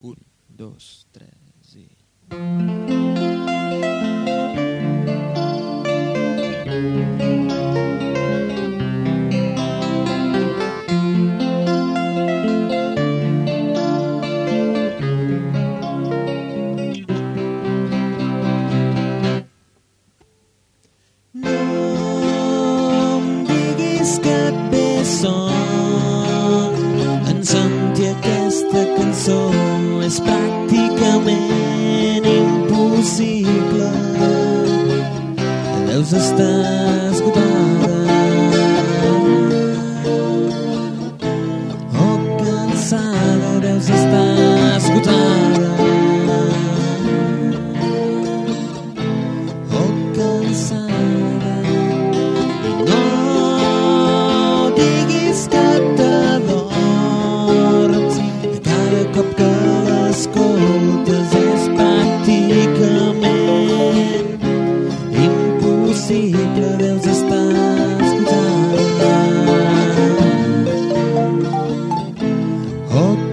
Un, dos, tres y... Son impossible. La neus està esgotada. Oh, cansada deus estar Oh.